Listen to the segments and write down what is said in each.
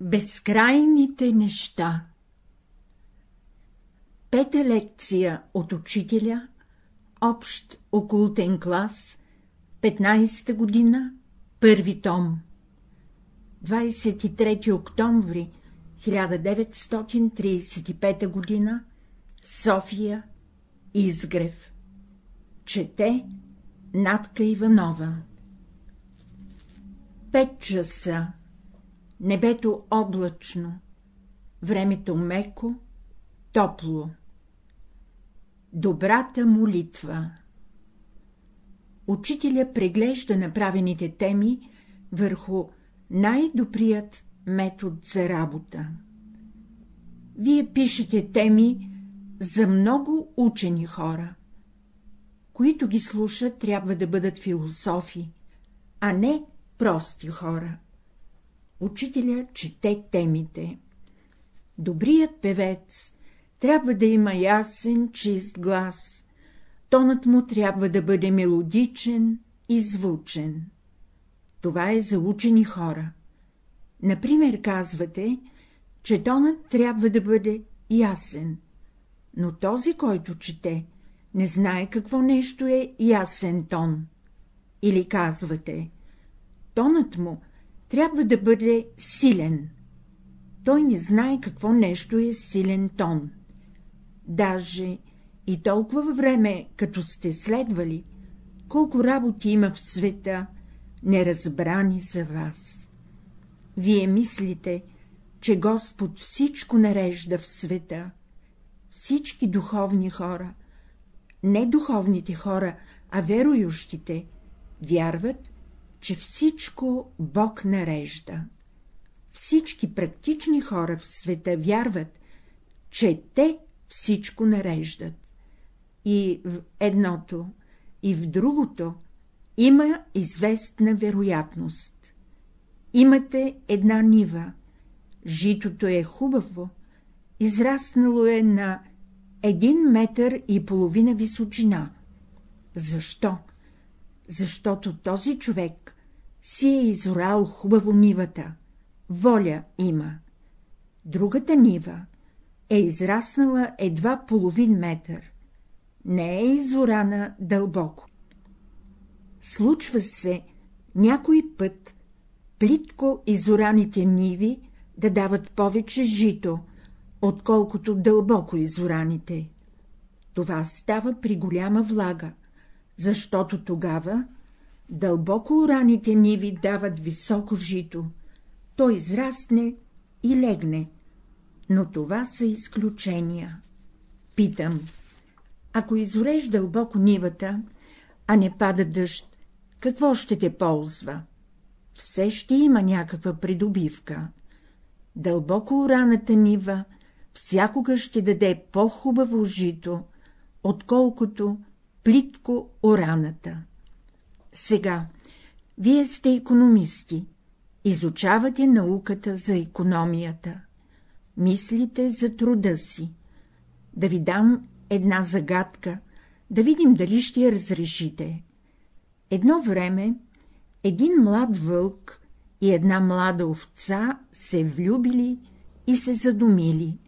Безкрайните неща. Пета лекция от учителя, общ окултен клас, 15-та година, първи том. 23 октомври 1935 година, София, Изгрев. Чете Натка Иванова. Пет часа Небето облачно, времето меко, топло. Добрата молитва Учителя преглежда направените теми върху най-добрият метод за работа. Вие пишете теми за много учени хора. Които ги слушат, трябва да бъдат философи, а не прости хора. Учителя чете темите. Добрият певец трябва да има ясен, чист глас, тонът му трябва да бъде мелодичен и звучен. Това е за учени хора. Например, казвате, че тонът трябва да бъде ясен, но този, който чете, не знае какво нещо е ясен тон. Или казвате, тонът му трябва да бъде силен. Той не знае какво нещо е силен тон. Даже и толкова време, като сте следвали, колко работи има в света, неразбрани за вас. Вие мислите, че Господ всичко нарежда в света, всички духовни хора, не духовните хора, а верующите, вярват, че всичко Бог нарежда. Всички практични хора в света вярват, че те всичко нареждат. И в едното, и в другото има известна вероятност. Имате една нива, житото е хубаво, израснало е на един метър и половина височина. Защо? Защото този човек си е изорал хубаво нивата, воля има. Другата нива е израснала едва половин метър, не е изорана дълбоко. Случва се някой път плитко изораните ниви да дават повече жито, отколкото дълбоко изораните. Това става при голяма влага, защото тогава дълбоко ураните ниви дават високо жито, то израсне и легне, но това са изключения. Питам, ако изореш дълбоко нивата, а не пада дъжд, какво ще те ползва? Все ще има някаква придобивка. Дълбоко ураната нива всякога ще даде по-хубаво жито, отколкото плитко ораната. Сега, вие сте економисти, изучавате науката за економията, мислите за труда си. Да ви дам една загадка, да видим дали ще я разрешите. Едно време един млад вълк и една млада овца се влюбили и се задумили,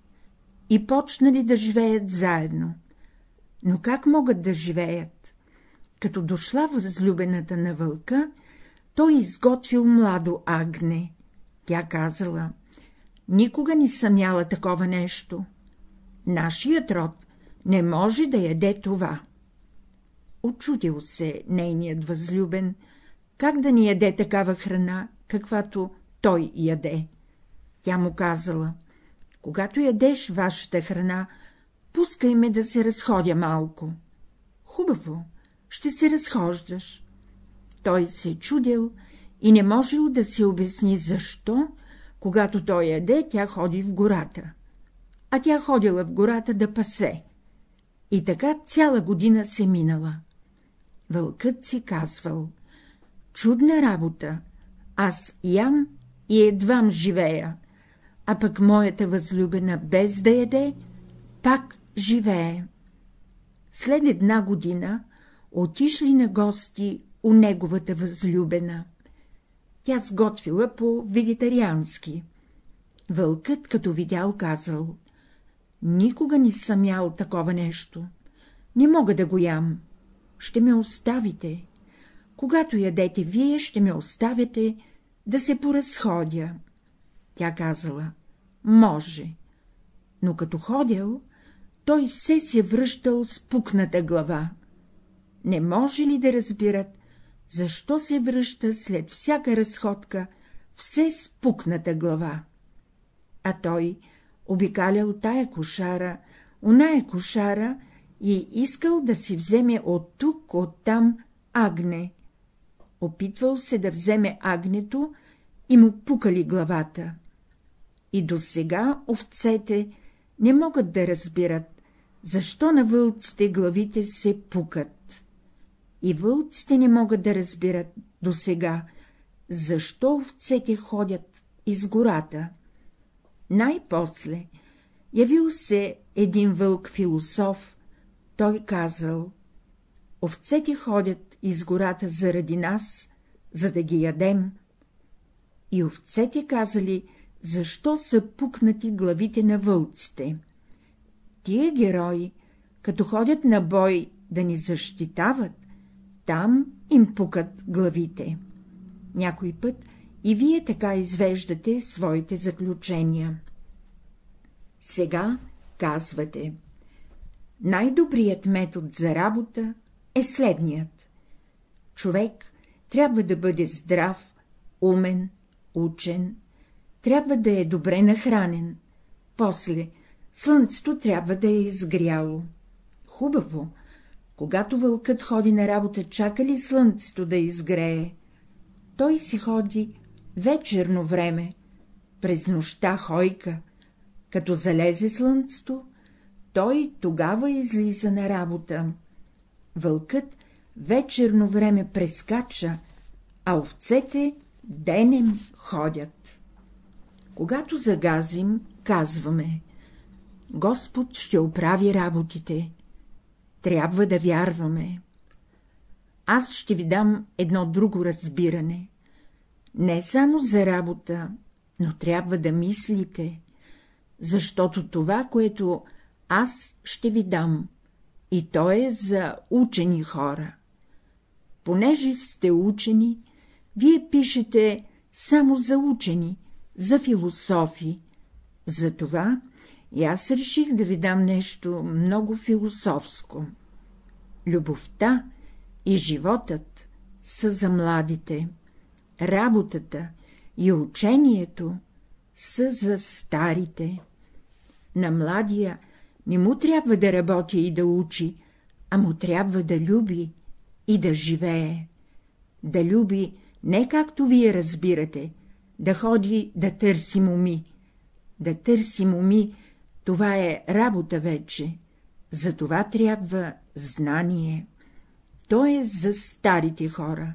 и почнали да живеят заедно. Но как могат да живеят? Като дошла възлюбената на вълка, той изготвил младо агне. Тя казала — никога не съм яла такова нещо. Нашият род не може да яде това. Очудил се нейният възлюбен, как да ни яде такава храна, каквато той яде. Тя му казала — когато ядеш вашата храна, пускай ме да се разходя малко. Хубаво, ще се разхождаш. Той се чудил и не можел да си обясни защо, когато той яде, тя ходи в гората. А тя ходила в гората да пасе. И така цяла година се минала. Вълкът си казвал — чудна работа, аз ям и едвам живея, а пък моята възлюбена без да яде, пак живее. След една година отишли на гости у неговата възлюбена. Тя сготвила по вегетариански. Вълкът, като видял, казал — никога не съм ял такова нещо. Не мога да го ям. Ще ме оставите. Когато ядете вие, ще ме оставяте да се поразходя. Тя казала — може. Но като ходил, той все се връщал с пукната глава. Не може ли да разбират, защо се връща след всяка разходка все с пукната глава? А той обикалял тая кошара, оная кошара и искал да си вземе от тук, от там агне. Опитвал се да вземе агнето и му пукали главата. И до сега овцете не могат да разбират, защо на вълците главите се пукат. И вълците не могат да разбират до сега, защо овцете ходят из гората. Най-после явил се един вълк-философ, той казал — овцете ходят из гората заради нас, за да ги ядем. И овцете казали, защо са пукнати главите на вълците. Тия герои, като ходят на бой да ни защитават, там им пукат главите. Някой път и вие така извеждате своите заключения. Сега казвате. Най-добрият метод за работа е следният. Човек трябва да бъде здрав, умен, учен, трябва да е добре нахранен, после слънцето трябва да е изгряло. Хубаво, когато вълкът ходи на работа, чака ли слънцето да изгрее? Той си ходи вечерно време, през нощта хойка, като залезе слънцето, той тогава излиза на работа. Вълкът вечерно време прескача, а овцете денем ходят. Когато загазим, казваме — Господ ще оправи работите. Трябва да вярваме. Аз ще ви дам едно друго разбиране. Не само за работа, но трябва да мислите, защото това, което аз ще ви дам, и то е за учени хора. Понеже сте учени, вие пишете само за учени, за философи. Затова и аз реших да ви дам нещо много философско. Любовта и животът са за младите, работата и учението са за старите. На младия не му трябва да работи и да учи, а му трябва да люби и да живее. Да люби не както вие разбирате, да ходи да търси моми. Да търси моми, това е работа вече, за това трябва знание. То е за старите хора.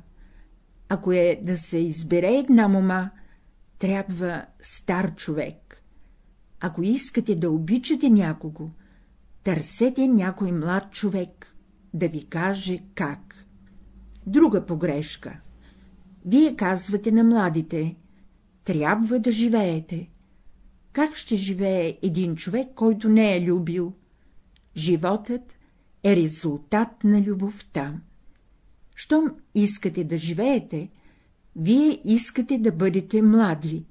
Ако е да се избере една мома, трябва стар човек. Ако искате да обичате някого, търсете някой млад човек, да ви каже как. Друга погрешка. Вие казвате на младите, трябва да живеете. Как ще живее един човек, който не е любил? Животът е резултат на любовта. Щом искате да живеете, вие искате да бъдете млади.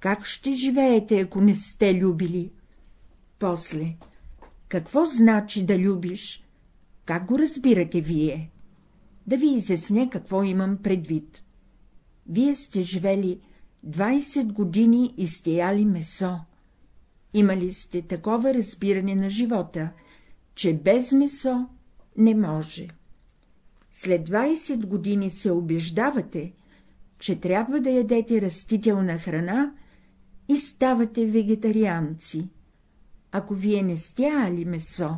Как ще живеете, ако не сте любили? После, какво значи да любиш? Как го разбирате вие? Да ви изясня какво имам предвид. Вие сте живели 20 години и сте яли месо. Имали сте такова разбиране на живота, че без месо не може. След 20 години се убеждавате, че трябва да ядете растителна храна и ставате вегетарианци. Ако вие не сте месо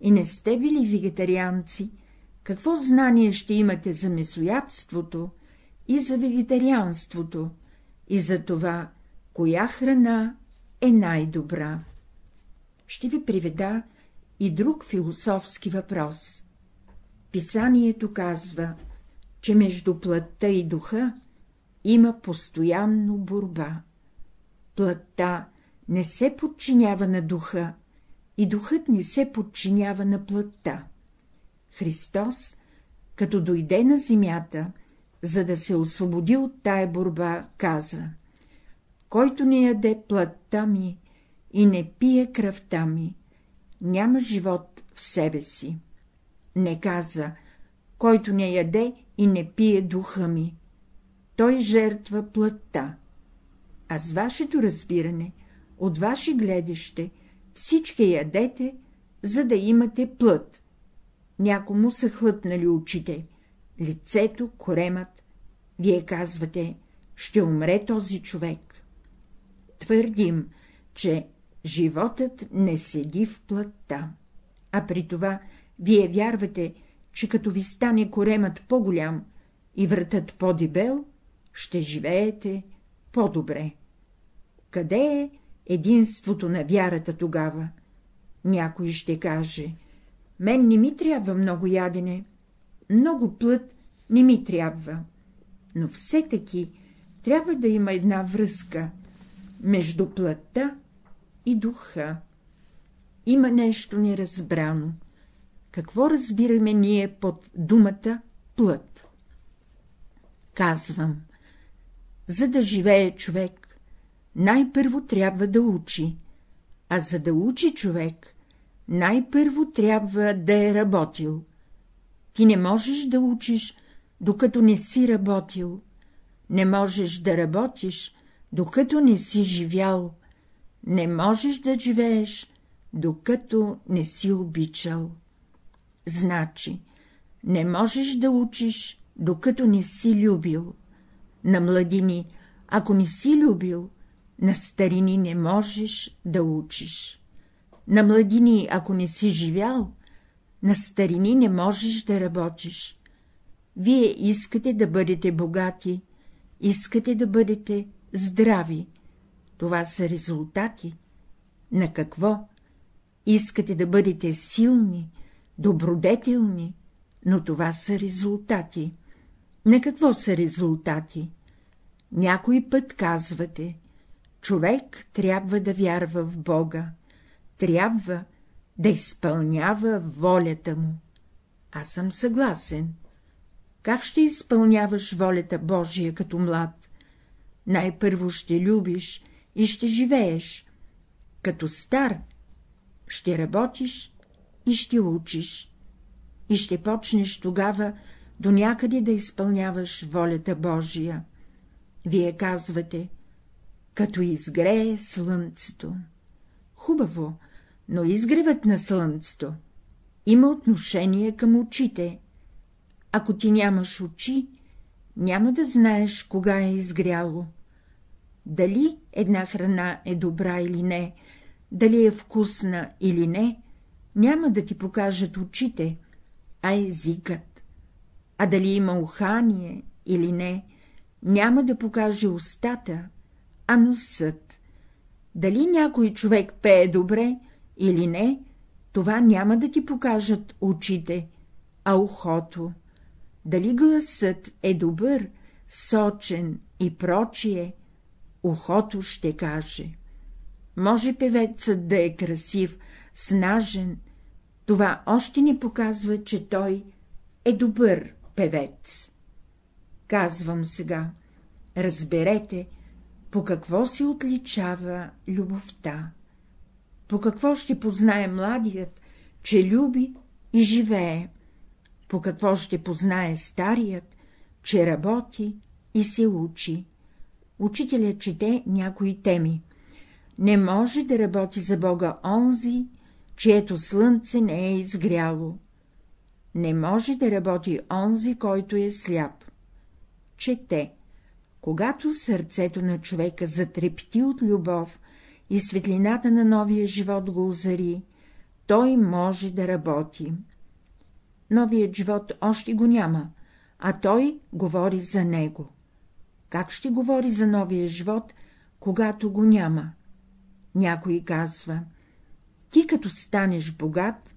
и не сте били вегетарианци, какво знание ще имате за месоядството и за вегетарианството, и за това, коя храна е най-добра? Ще ви приведа и друг философски въпрос. Писанието казва, че между плътта и духа има постоянно борба. плътта не се подчинява на духа и духът не се подчинява на плътта. Христос, като дойде на земята, за да се освободи от тая борба, каза ‒ който не яде плътта ми и не пие кръвта ми, няма живот в себе си. Не каза, който не яде и не пие духа ми, той жертва плътта. А с вашето разбиране, от ваше гледаще, всички ядете, за да имате плът. Някому са хлътнали очите, лицето, коремът. Вие казвате, ще умре този човек. Твърдим, че животът не седи в плътта, а при това вие вярвате, че като ви стане коремът по-голям и вратът по-дебел, ще живеете по-добре. Къде е единството на вярата тогава? Някой ще каже, мен не ми трябва много ядене, много плът не ми трябва, но все таки трябва да има една връзка между плътта и духа. Има нещо неразбрано. Какво разбираме ние под думата плът? Казвам, за да живее човек, най-първо трябва да учи, а за да учи човек, най-първо трябва да е работил. Ти не можеш да учиш, докато не си работил, не можеш да работиш, докато не си живял, не можеш да живееш, докато не си обичал. Значи, не можеш да учиш, докато не си любил. На младини, ако не си любил, на старини не можеш да учиш. На младини, ако не си живял, на старини не можеш да работиш. Вие искате да бъдете богати, искате да бъдете здрави. Това са резултати. На какво? Искате да бъдете силни, добродетелни, но това са резултати. На какво са резултати? Някой път казвате, човек трябва да вярва в Бога, трябва да изпълнява волята му. Аз съм съгласен. Как ще изпълняваш волята Божия като млад? Най-първо ще любиш и ще живееш. Като стар ще работиш и ще учиш. И ще почнеш тогава до някъде да изпълняваш волята Божия. Вие казвате, като изгрее слънцето. Хубаво, но изгревът на слънцето има отношение към очите. Ако ти нямаш очи, няма да знаеш кога е изгряло. Дали една храна е добра или не, дали е вкусна или не, няма да ти покажат очите, а езикът. А дали има ухание или не, няма да покаже устата, а носът. Дали някой човек пее добре или не, това няма да ти покажат очите, а ухото. Дали гласът е добър, сочен и прочие, ухото ще каже. Може певецът да е красив, снажен, това още ни показва, че той е добър певец. Казвам сега, разберете, по какво се отличава любовта. По какво ще познае младият, че люби и живее, по какво ще познае старият, че работи и се учи. Учителят чете някои теми. Не може да работи за Бога онзи, чието слънце не е изгряло. Не може да работи онзи, който е сляп. Чете. Когато сърцето на човека затрепти от любов и светлината на новия живот го озари, той може да работи. Новият живот още го няма, а той говори за него. Как ще говори за новия живот, когато го няма? Някой казва, ти като станеш богат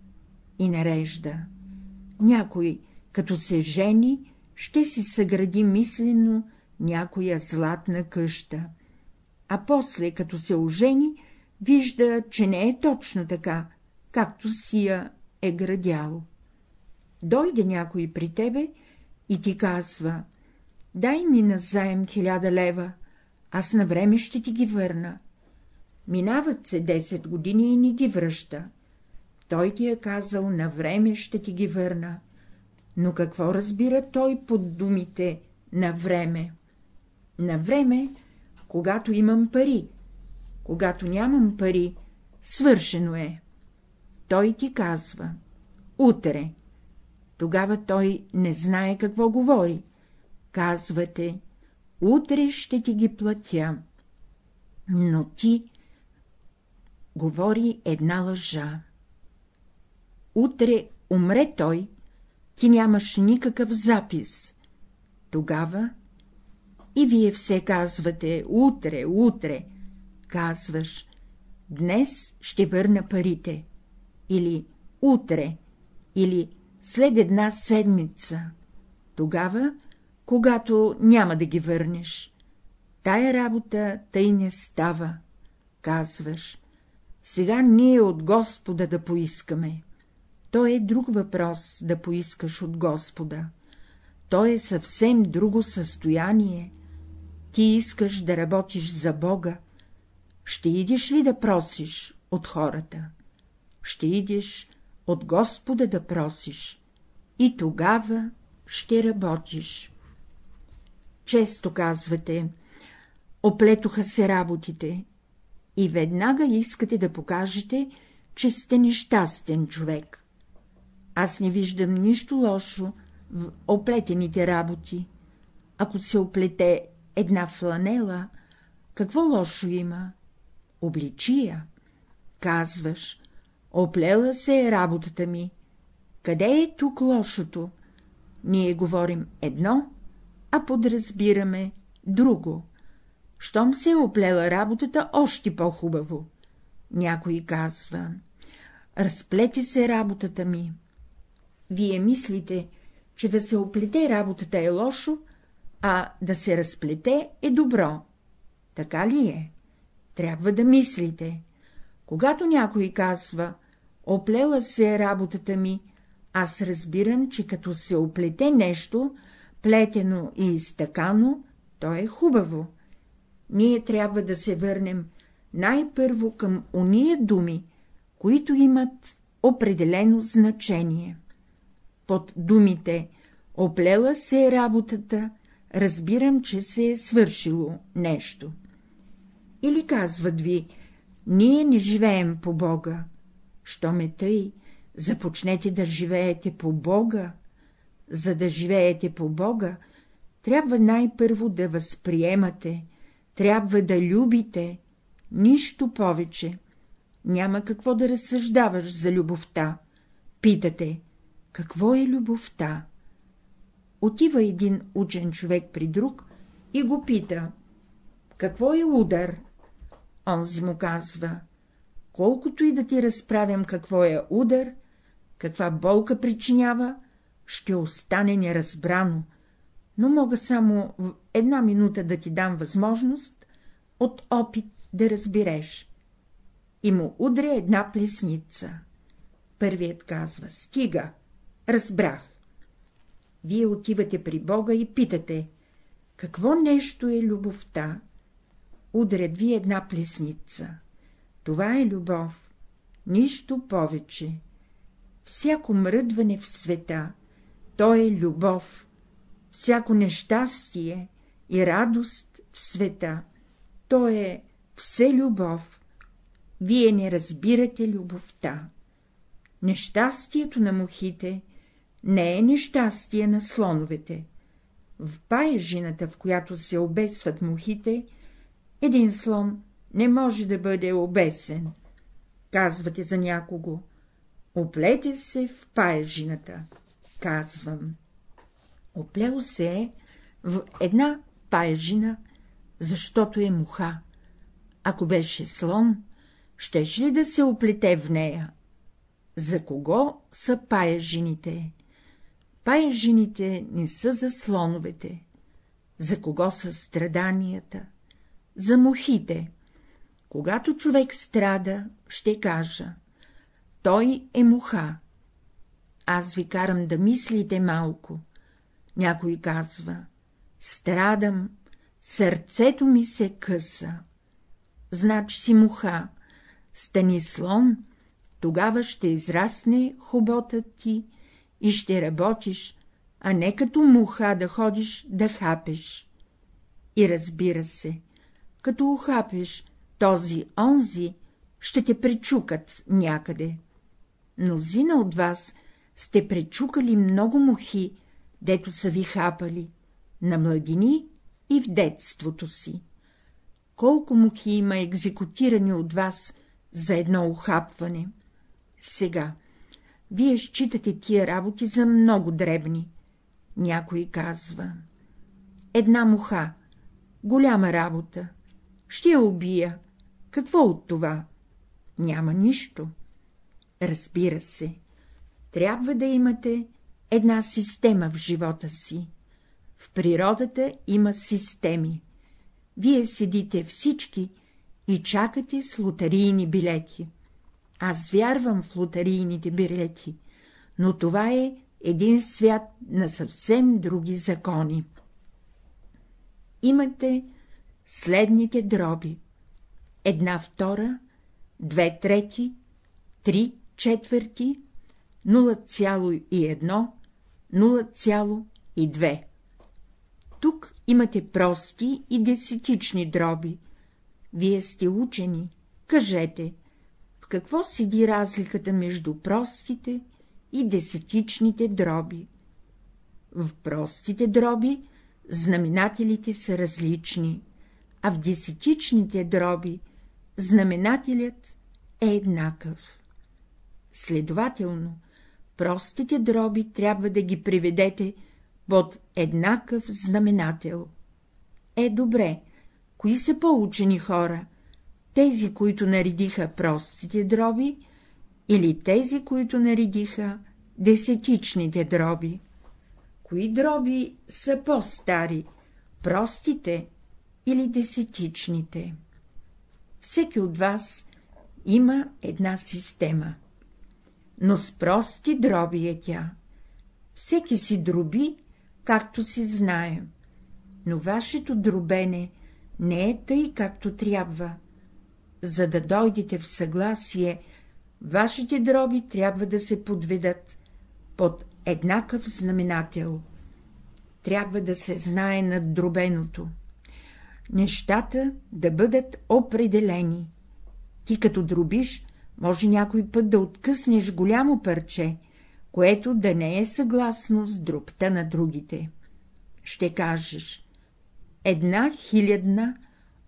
и нарежда. Някой, като се жени, ще си съгради мислено някоя златна къща. А после, като се ожени, вижда, че не е точно така, както си я е градял. Дойде някой при тебе и ти казва — дай ми назаем хиляда лева, аз на време ще ти ги върна. Минават се 10 години и ни ги връща. Той ти е казал, на време ще ти ги върна. Но какво разбира той под думите на време? На време, когато имам пари. Когато нямам пари, свършено е. Той ти казва — утре. Тогава той не знае какво говори. Казвате — утре ще ти ги платя. Но ти говори една лъжа. Утре умре той, ти нямаш никакъв запис. Тогава и вие все казвате утре, утре, казваш, днес ще върна парите, или утре, или след една седмица, тогава, когато няма да ги върнеш. Тая работа тъй не става, казваш. Сега ние от Господа да поискаме. То е друг въпрос да поискаш от Господа. То е съвсем друго състояние. Ти искаш да работиш за Бога. Ще идеш ли да просиш от хората? Ще идеш от Господа да просиш. И тогава ще работиш. Често казвате, оплетоха се работите, и веднага искате да покажете, че сте нещастен човек. Аз не виждам нищо лошо в оплетените работи. Ако се оплете една фланела, какво лошо има? Обличия. Казваш, оплела се е работата ми. Къде е тук лошото? Ние говорим едно, а подразбираме друго. Щом се е оплела работата, още по-хубаво. Някой казва, разплети се работата ми. Вие мислите, че да се оплете работата е лошо, а да се разплете е добро. Така ли е? Трябва да мислите. Когато някой казва, оплела се е работата ми, аз разбирам, че като се оплете нещо, плетено и изтъкано, то е хубаво. Ние трябва да се върнем най-първо към ония думи, които имат определено значение. Под думите «оплела се е работата», разбирам, че се е свършило нещо. Или казват ви, ние не живеем по Бога. Що ме тъй, започнете да живеете по Бога. За да живеете по Бога, трябва най-първо да възприемате, трябва да любите, нищо повече. Няма какво да разсъждаваш за любовта. Питате, какво е любовта? Отива един учен човек при друг и го пита, какво е удар? Онзи му казва, колкото и да ти разправям какво е удар, каква болка причинява, ще остане неразбрано, но мога само в една минута да ти дам възможност от опит да разбереш. И му удря една плесница. Първият казва — стига, разбрах. Вие отивате при Бога и питате — какво нещо е любовта? Удрят ви една плесница. Това е любов, нищо повече. Всяко мръдване в света, то е любов, всяко нещастие и радост в света, то е все любов. Вие не разбирате любовта. Нещастието на мухите не е нещастие на слоновете. В паежината, в която се обесват мухите, един слон не може да бъде обесен. Казвате за някого. Оплете се в паежината. Казвам. Оплел се е в една паежина, защото е муха. Ако беше слон, щеше ли да се оплете в нея? За кого са паежините? Паежините не са за слоновете. За кого са страданията? за мухите. Когато човек страда, ще кажа — той е муха. Аз ви карам да мислите малко. Някой казва — страдам, сърцето ми се къса. Значи си муха, стани слон, тогава ще израсне хоботът ти и ще работиш, а не като муха да ходиш да хапеш. И разбира се, като ухапеш този-онзи, ще те пречукат някъде. Мнозина от вас сте пречукали много мухи, дето са ви хапали, на младини и в детството си. Колко мухи има екзекутирани от вас за едно ухапване? Сега, вие считате тия работи за много дребни. Някой казва. Една муха, голяма работа, ще я убия. Какво от това? Няма нищо. Разбира се, трябва да имате една система в живота си. В природата има системи. Вие седите всички и чакате с лотарийни билети. Аз вярвам в лотарийните билети, но това е един свят на съвсем други закони. Имате следните дроби. Една втора, две трети, три четвърти, 0,1, 0,2. Тук имате прости и десетични дроби. Вие сте учени, кажете, какво седи разликата между простите и десетичните дроби? В простите дроби знаменателите са различни, а в десетичните дроби знаменателят е еднакъв. Следователно, простите дроби трябва да ги приведете под еднакъв знаменател. Е, добре, кои са по-учени хора? Тези, които наредиха простите дроби, или тези, които наредиха десетичните дроби? Кои дроби са по-стари, простите или десетичните? Всеки от вас има една система, но с прости дроби е тя. Всеки си дроби както си знаем, но вашето дробене не е тъй, както трябва. За да дойдете в съгласие, вашите дроби трябва да се подведат под еднакъв знаменател. Трябва да се знае над дробеното. Нещата да бъдат определени. Ти като дробиш, може някой път да откъснеш голямо парче, което да не е съгласно с дробта на другите. Ще кажеш, една хилядна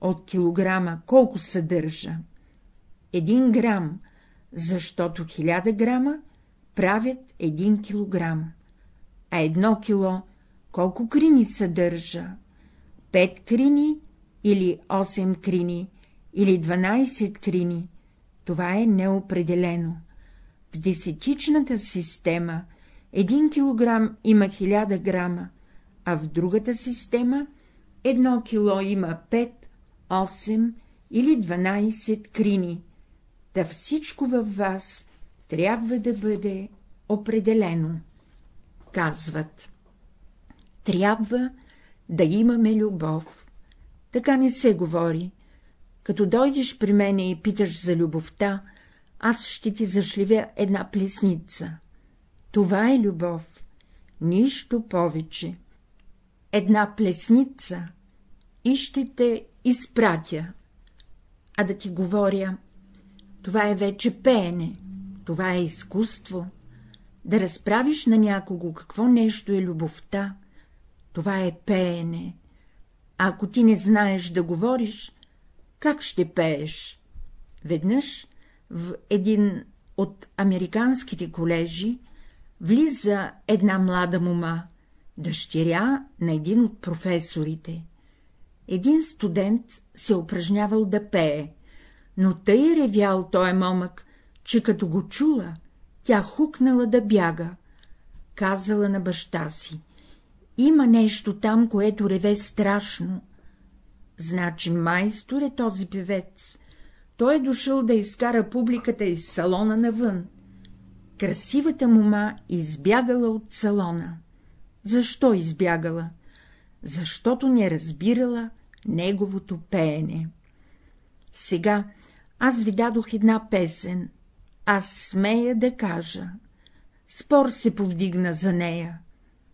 от килограма колко съдържа? Един грам, защото хиляда грама правят един килограм, а едно кило колко крини съдържа? Пет крини или 8 крини или 12 крини, това е неопределено. В десетичната система един килограм има 1000 грама, а в другата система едно кило има 5, 8 или 12 крини, да всичко във вас трябва да бъде определено. Казват. Трябва да имаме любов. Така не се говори. Като дойдеш при мене и питаш за любовта, аз ще ти зашливя една плесница. Това е любов, нищо повече. Една плесница и ще те изпратя. А да ти говоря, това е вече пеене, това е изкуство. Да разправиш на някого какво нещо е любовта, това е пеене. А ако ти не знаеш да говориш, как ще пееш? Веднъж в един от американските колежи влиза една млада мума, дъщеря на един от професорите. Един студент се упражнявал да пее, но тъй ревял той момък, че като го чула, тя хукнала да бяга. Казала на баща си. Има нещо там, което реве страшно. Значи майстор е този певец. Той е дошъл да изкара публиката из салона навън. Красивата мума избягала от салона. Защо избягала? Защото не разбирала неговото пеене. Сега аз ви дадох една песен, аз смея да кажа. Спор се повдигна за нея.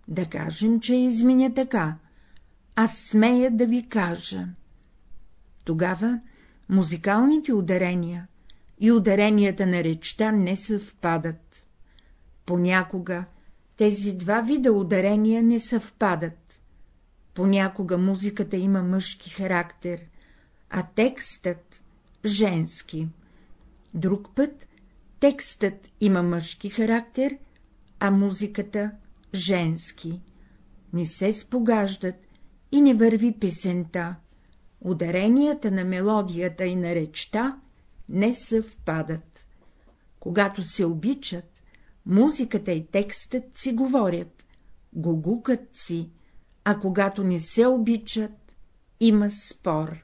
Да кажем, че я изменя така. Аз смея да ви кажа. Тогава музикалните ударения и ударенията на речта не съвпадат. Понякога тези два вида ударения не съвпадат. Понякога музиката има мъжки характер, а текстът — женски. Друг път текстът има мъжки характер, а музиката — женски. Не се спогаждат и не върви песента. Ударенията на мелодията и на речта не съвпадат. Когато се обичат, музиката и текстът си говорят, гугукът си, а когато не се обичат, има спор.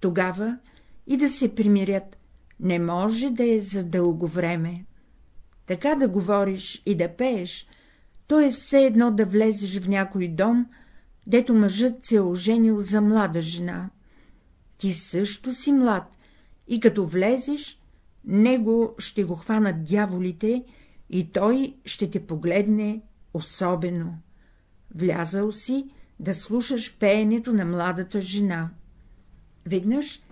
Тогава и да се примирят не може да е за дълго време. Така да говориш и да пееш, то е все едно да влезеш в някой дом, дето мъжът се е оженил за млада жена. Ти също си млад и като влезеш, него ще го хванат дяволите и той ще те погледне особено. Влязал си да слушаш пеенето на младата жена. Веднъж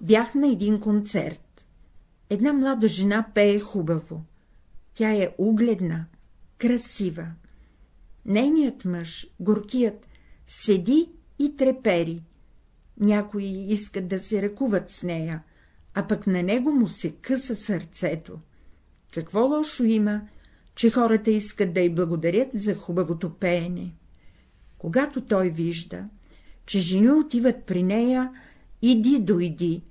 бях на един концерт. Една млада жена пее хубаво. Тя е угледна, красива. Нейният мъж, горкият, седи и трепери. Някои искат да се ръкуват с нея, а пък на него му се къса сърцето. Какво лошо има, че хората искат да й благодарят за хубавото пеене? Когато той вижда, че жени отиват при нея, иди дойди,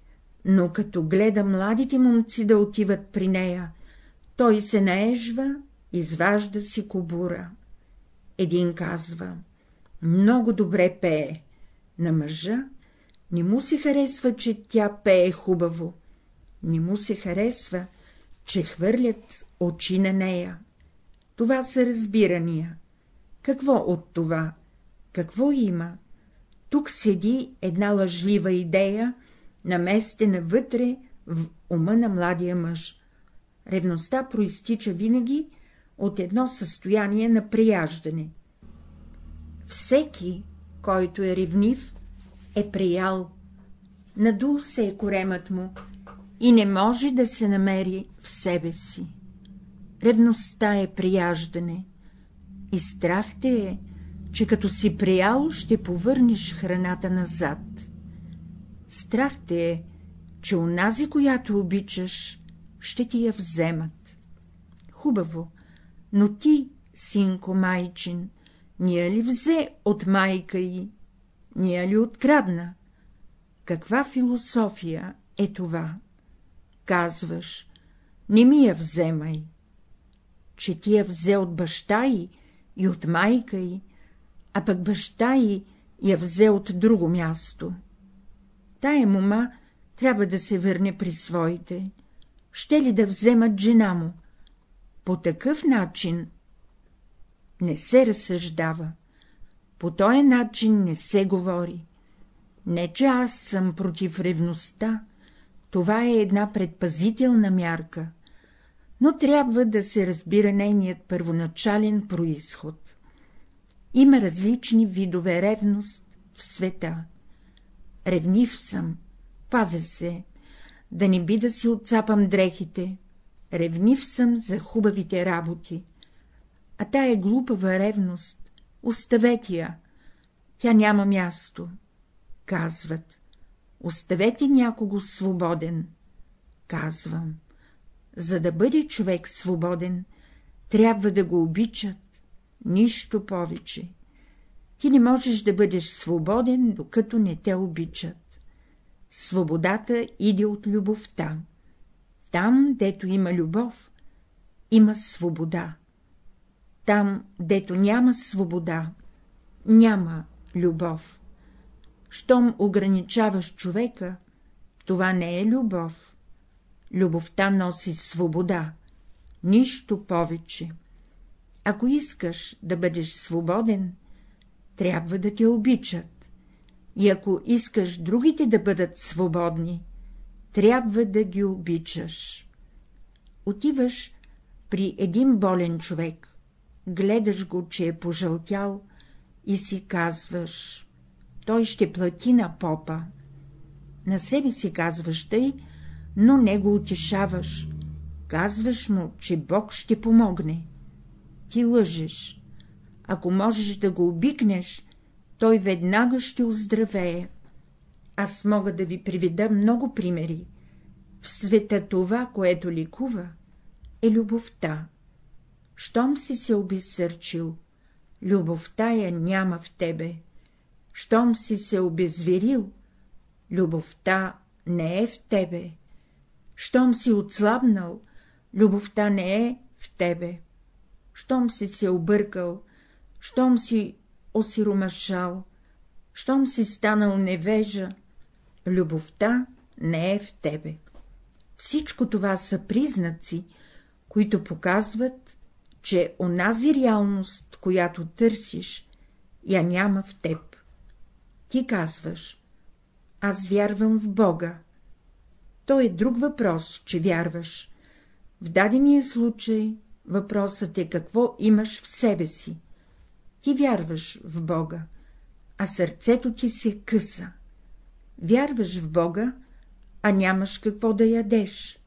но като гледа младите момци да отиват при нея, той се наежва, изважда си кобура. Един казва — много добре пее. На мъжа не му се харесва, че тя пее хубаво. Не му се харесва, че хвърлят очи на нея. Това са разбирания. Какво от това? Какво има? Тук седи една лъжлива идея, наместена вътре в ума на младия мъж. Ревността проистича винаги от едно състояние на прияждане. Всеки, който е ревнив, е приял, надул се е коремът му и не може да се намери в себе си. Ревността е прияждане и страх те е, че като си приял, ще повърнеш храната назад. Страх те е, че унази, която обичаш, ще ти я вземат. Хубаво, но ти, синко майчин, ния ли взе от майка й, ния ли открадна? Каква философия е това? Казваш, не ми я вземай, че ти я взе от баща й и от майка й, а пък баща й я взе от друго място. Тая мума трябва да се върне при своите. Ще ли да вземат жена му? По такъв начин не се разсъждава. По този начин не се говори. Не, че аз съм против ревността, това е една предпазителна мярка, но трябва да се разбира нейният първоначален происход. Има различни видове ревност в света. Ревнив съм, пазя се, да не би да си отцапам дрехите, ревнив съм за хубавите работи. А тая глупава ревност, оставете я, тя няма място, казват. Оставете някого свободен. Казвам, за да бъде човек свободен, трябва да го обичат, нищо повече. Ти не можеш да бъдеш свободен, докато не те обичат. Свободата иде от любовта. Там, дето има любов, има свобода. Там, дето няма свобода, няма любов. Щом ограничаваш човека, това не е любов. Любовта носи свобода, нищо повече. Ако искаш да бъдеш свободен, трябва да те обичат. И ако искаш другите да бъдат свободни, трябва да ги обичаш. Отиваш при един болен човек, гледаш го, че е пожълтял и си казваш — той ще плати на попа. На себе си казваш тъй, но не го утешаваш. Казваш му, че Бог ще помогне. Ти лъжеш. Ако можеш да го обикнеш, той веднага ще оздравее. Аз мога да ви приведа много примери. В света това, което ликува, е любовта. Щом си се обезсърчил, любовта я няма в тебе. Щом си се обезверил, любовта не е в тебе. Щом си отслабнал, любовта не е в тебе. Щом си се объркал, щом си осиромашал, щом си станал невежа, любовта не е в тебе. Всичко това са признаци, които показват, че онази реалност, която търсиш, я няма в теб. Ти казваш, аз вярвам в Бога. То е друг въпрос, че вярваш. В дадения случай въпросът е какво имаш в себе си. Ти вярваш в Бога, а сърцето ти се къса. Вярваш в Бога, а нямаш какво да ядеш.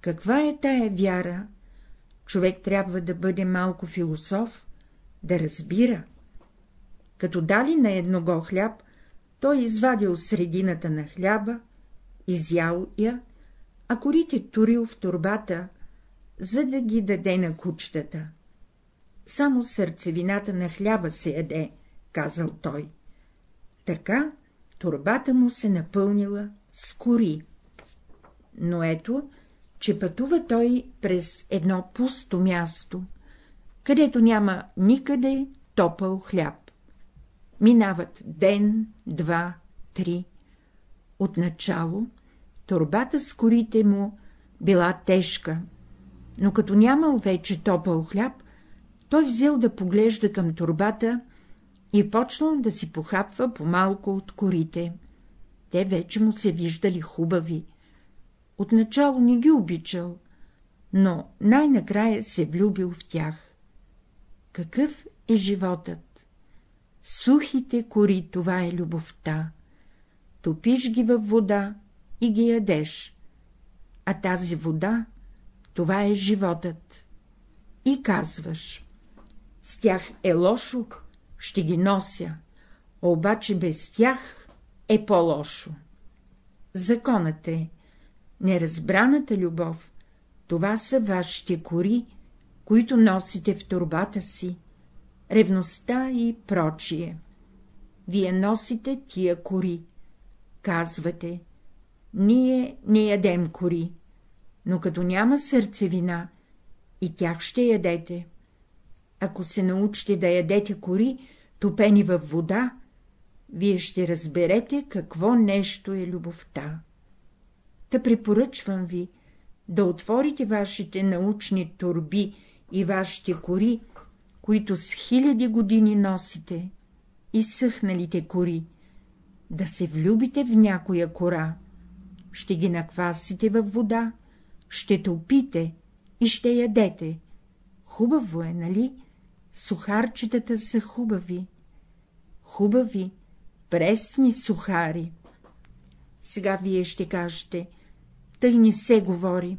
Каква е тая вяра? Човек трябва да бъде малко философ, да разбира. Като дали на едного хляб, той извадил средината на хляба, изял я, а корите турил в турбата, за да ги даде на кучетата. Само сърцевината на хляба се яде, казал той. Така турбата му се напълнила с кори. Но ето, че пътува той през едно пусто място, където няма никъде топъл хляб. Минават ден, два, три. Отначало турбата с корите му била тежка, но като нямал вече топъл хляб, той взел да поглежда към турбата и почнал да си похапва по-малко от корите. Те вече му се виждали хубави. Отначало не ги обичал, но най-накрая се влюбил в тях. Какъв е животът? Сухите кори, това е любовта. Топиш ги във вода и ги ядеш. А тази вода, това е животът. И казваш с тях е лошо, ще ги нося, обаче без тях е по-лошо. Законът е, неразбраната любов, това са вашите кори, които носите в турбата си, ревността и прочие. Вие носите тия кори. Казвате, ние не ядем кори, но като няма сърцевина, и тях ще ядете. Ако се научите да ядете кори, топени във вода, вие ще разберете какво нещо е любовта. Та препоръчвам ви да отворите вашите научни турби и вашите кори, които с хиляди години носите, и съхналите кори, да се влюбите в някоя кора, ще ги наквасите във вода, ще топите и ще ядете. Хубаво е, нали? сухарчетата са хубави. Хубави, пресни сухари. Сега вие ще кажете, тъй не се говори.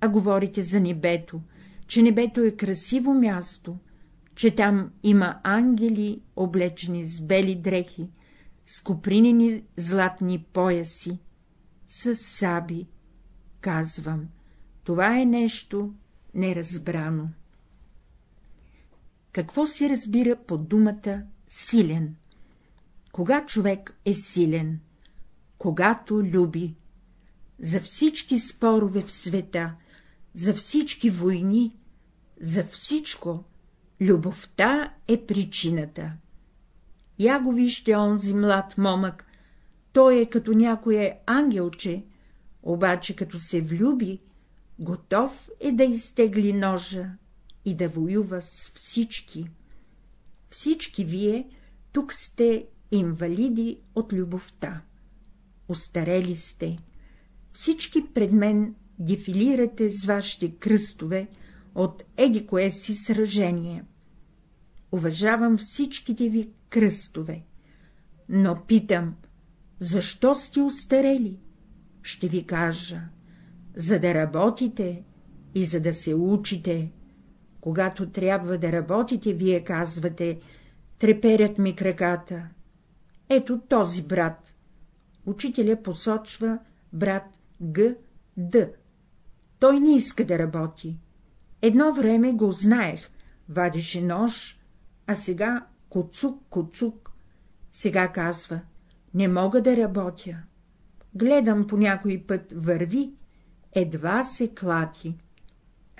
А говорите за небето, че небето е красиво място, че там има ангели, облечени с бели дрехи, с копринени златни пояси, с саби. Казвам, това е нещо неразбрано. Какво се разбира под думата силен? Кога човек е силен? Когато люби. За всички спорове в света, за всички войни, за всичко любовта е причината. Я го вижте онзи млад момък, той е като някое ангелче, обаче като се влюби, готов е да изтегли ножа и да воюва с всички. Всички вие тук сте инвалиди от любовта. Остарели сте. Всички пред мен дефилирате с вашите кръстове от еди кое си сражение. Уважавам всичките ви кръстове, но питам, защо сте устарели? Ще ви кажа, за да работите и за да се учите. Когато трябва да работите, вие казвате, треперят ми краката. Ето този брат. Учителя посочва брат Г. Д. Той не иска да работи. Едно време го знаех, вадеше нож, а сега коцук, коцук. Сега казва, не мога да работя. Гледам по някой път върви, едва се клати.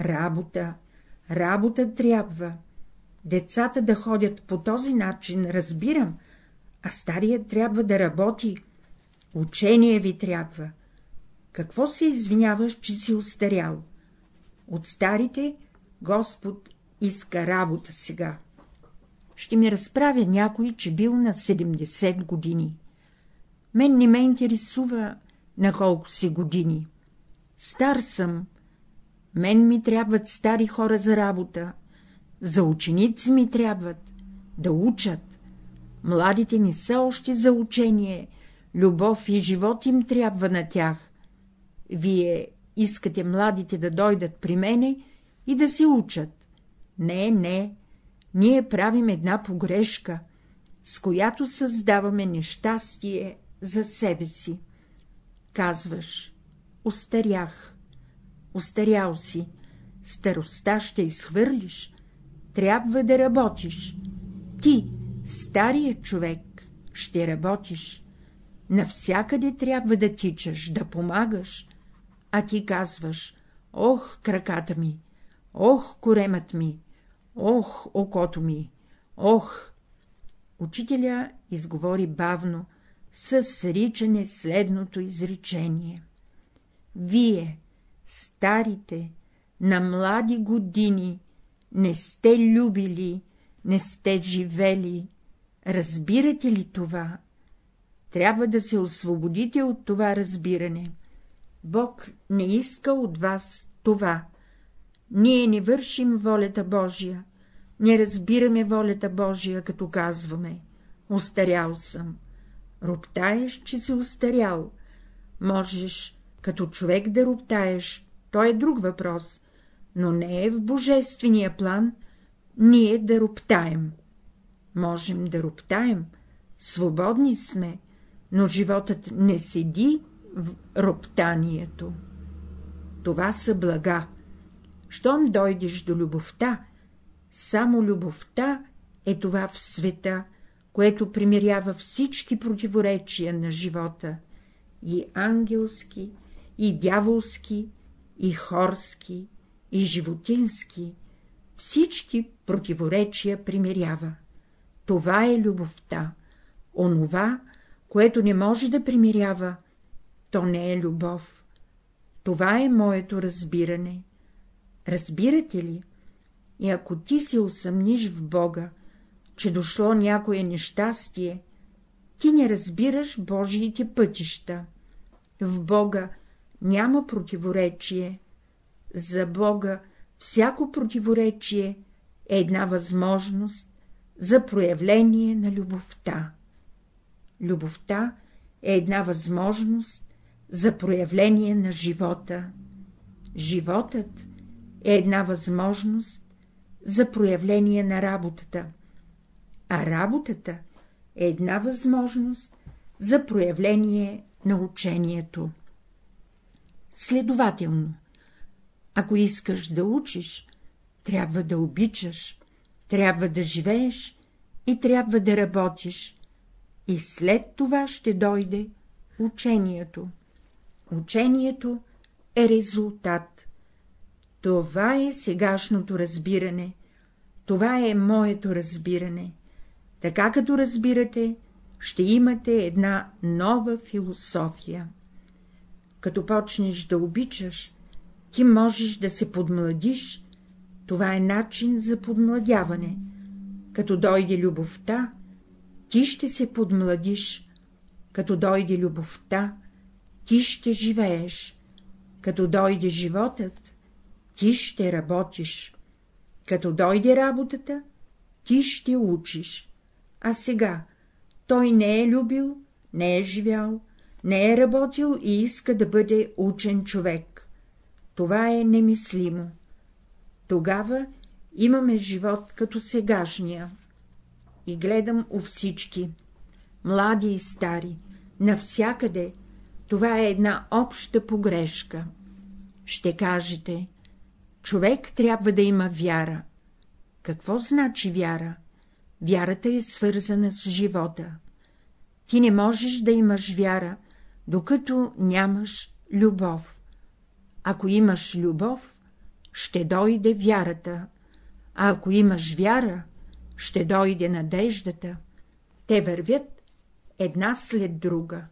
Работа, работа трябва. Децата да ходят по този начин, разбирам, а старият трябва да работи. Учение ви трябва. Какво се извиняваш, че си устарял? От старите Господ иска работа сега. Ще ми разправя някой, че бил на 70 години. Мен не ме интересува на колко си години. Стар съм. Мен ми трябват стари хора за работа. За ученици ми трябват. Да учат. Младите не са още за учение. Любов и живот им трябва на тях. Вие искате младите да дойдат при мене и да се учат. Не, не, ние правим една погрешка, с която създаваме нещастие за себе си. Казваш, остарях, остарял си, староста ще изхвърлиш, трябва да работиш. Ти, стария човек, ще работиш. Навсякъде трябва да тичаш, да помагаш, а ти казваш, ох, краката ми, ох, коремът ми, ох, окото ми, ох. Учителя изговори бавно, с ричане следното изречение. Вие, старите, на млади години, не сте любили, не сте живели, разбирате ли това? Трябва да се освободите от това разбиране. Бог не иска от вас това. Ние не вършим волята Божия, не разбираме волята Божия, като казваме — устарял съм. Роптаеш, че си устарял. Можеш като човек да роптаеш, то е друг въпрос, но не е в божествения план ние да роптаем. Можем да роптаем, свободни сме, но животът не седи в роптанието. Това са блага. Щом дойдеш до любовта, само любовта е това в света, което примирява всички противоречия на живота, и ангелски, и дяволски, и хорски, и животински, всички противоречия примирява. Това е любовта, онова, което не може да примирява, то не е любов. Това е моето разбиране. Разбирате ли? И ако ти се усъмниш в Бога, че дошло някое нещастие, ти не разбираш Божиите пътища. В Бога няма противоречие. За Бога всяко противоречие е една възможност за проявление на любовта. Любовта е една възможност за проявление на живота. Животът е една възможност за проявление на работата, а работата е една възможност за проявление на учението. Следователно, ако искаш да учиш, трябва да обичаш, трябва да живееш и трябва да работиш, и след това ще дойде учението. Учението е резултат. Това е сегашното разбиране, това е моето разбиране. Така като разбирате, ще имате една нова философия. Като почнеш да обичаш, ти можеш да се подмладиш, това е начин за подмладяване. Като дойде любовта, ти ще се подмладиш, като дойде любовта, ти ще живееш, като дойде животът, ти ще работиш, като дойде работата, ти ще учиш, а сега той не е любил, не е живял, не е работил и иска да бъде учен човек. Това е немислимо. Тогава имаме живот като сегашния. И гледам у всички, млади и стари, навсякъде, това е една обща погрешка. Ще кажете, човек трябва да има вяра. Какво значи вяра? Вярата е свързана с живота. Ти не можеш да имаш вяра, докато нямаш любов. Ако имаш любов, ще дойде вярата, а ако имаш вяра, ще дойде надеждата. Те вървят една след друга,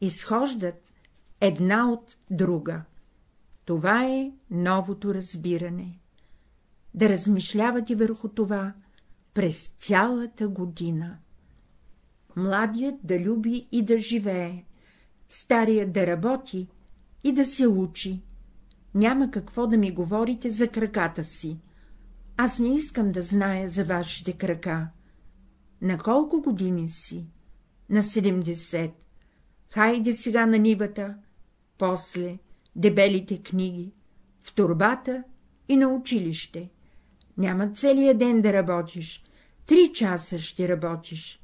изхождат една от друга. Това е новото разбиране. Да размишлявате върху това през цялата година. Младият да люби и да живее, старият да работи и да се учи. Няма какво да ми говорите за краката си. Аз не искам да зная за вашите крака. На колко години си? На седемдесет. Хайде сега на нивата, после дебелите книги, в турбата и на училище. Няма целият ден да работиш, три часа ще работиш,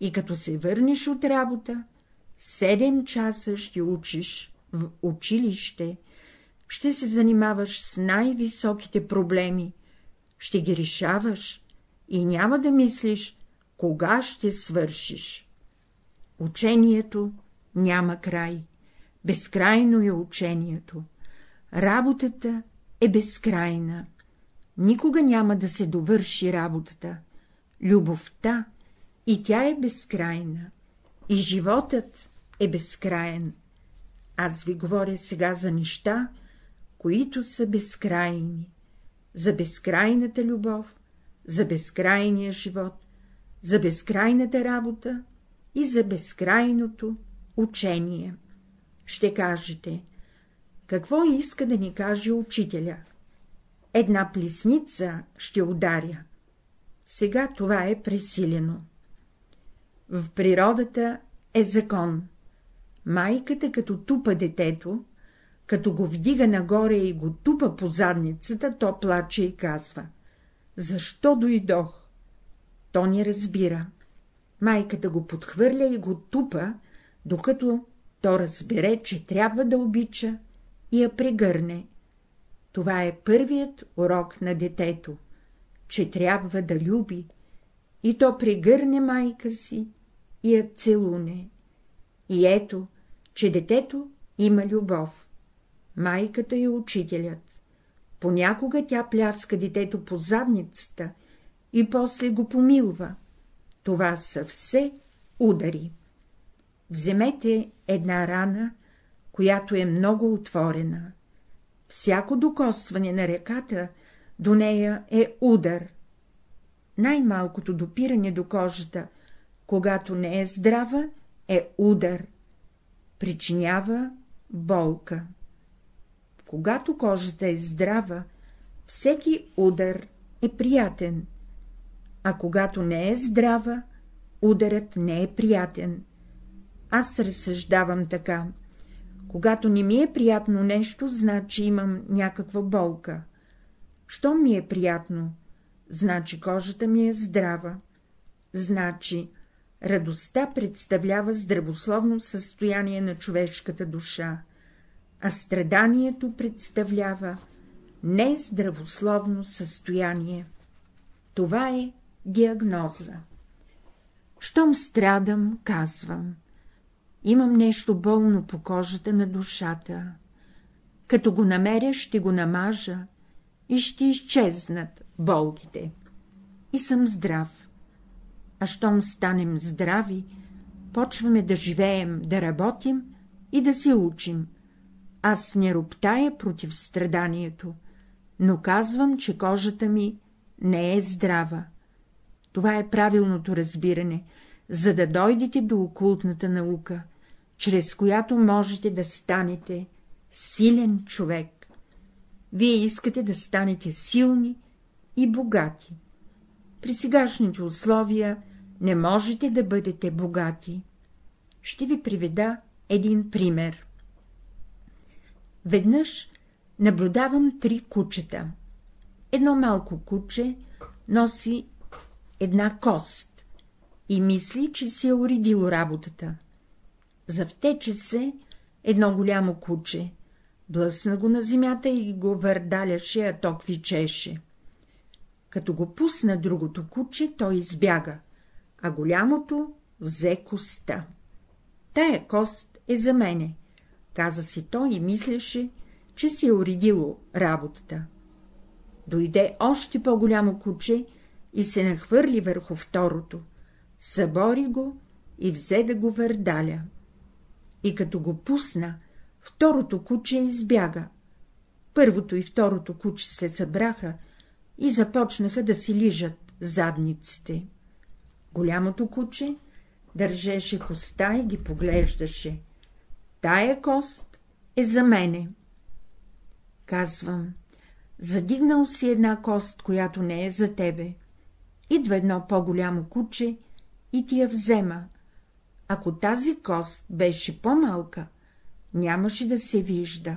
и като се върнеш от работа, седем часа ще учиш в училище, ще се занимаваш с най-високите проблеми, ще ги решаваш. И няма да мислиш, кога ще свършиш. Учението няма край, безкрайно е учението, работата е безкрайна, никога няма да се довърши работата, любовта и тя е безкрайна, и животът е безкраен. Аз ви говоря сега за неща, които са безкрайни, за безкрайната любов, за безкрайния живот, за безкрайната работа и за безкрайното учение. Ще кажете, какво иска да ни каже учителя? Една плесница ще ударя. Сега това е пресилено. В природата е закон. Майката, като тупа детето, като го вдига нагоре и го тупа по задницата, то плаче и казва — защо дойдох? То не разбира. Майката го подхвърля и го тупа, докато то разбере, че трябва да обича и я прегърне. Това е първият урок на детето, че трябва да люби, и то прегърне майка си и я целуне. И ето, че детето има любов. Майката е учителят. Понякога тя пляска детето по задницата и после го помилва. Това са все удари. Вземете една рана, която е много отворена. Всяко докосване на реката до нея е удар. Най-малкото допиране до кожата когато не е здрава, е удар, причинява болка. Когато кожата е здрава, всеки удар е приятен, а когато не е здрава, ударът не е приятен. Аз разсъждавам така. Когато не ми е приятно нещо, значи имам някаква болка. Що ми е приятно? Значи кожата ми е здрава. Значи Радостта представлява здравословно състояние на човешката душа, а страданието представлява нездравословно състояние. Това е диагноза. Щом страдам, казвам. Имам нещо болно по кожата на душата. Като го намеря, ще го намажа и ще изчезнат болките. И съм здрав. а щом станем здрави, почваме да живеем, да работим и да се учим. Аз не роптая против страданието, но казвам, че кожата ми не е здрава. Това е правилното разбиране, за да дойдете до окултната наука, чрез която можете да станете силен човек. Вие искате да станете силни и богати. При сегашните условия не можете да бъдете богати. Ще ви приведа един пример. Веднъж наблюдавам три кучета. Едно малко куче носи една кост и мисли, че си е уредило работата. Завтече се едно голямо куче, блъсна го на земята и го върдаляше, а то квичеше. Като го пусна другото куче, той избяга, а голямото взе коста. Тая кост е за мене, каза си той и мислеше, че си е уредило работата. Дойде още по-голямо куче и се нахвърли върху второто, събори го и взе да го върдаля. И като го пусна, второто куче избяга. Първото и второто куче се събраха и започнаха да си лижат задниците. Голямото куче държеше коста и ги поглеждаше. Тая кост е за мене. Казвам, задигнал си една кост, която не е за тебе. Идва едно по-голямо куче и ти я взема. Ако тази кост беше по-малка, нямаше да се вижда.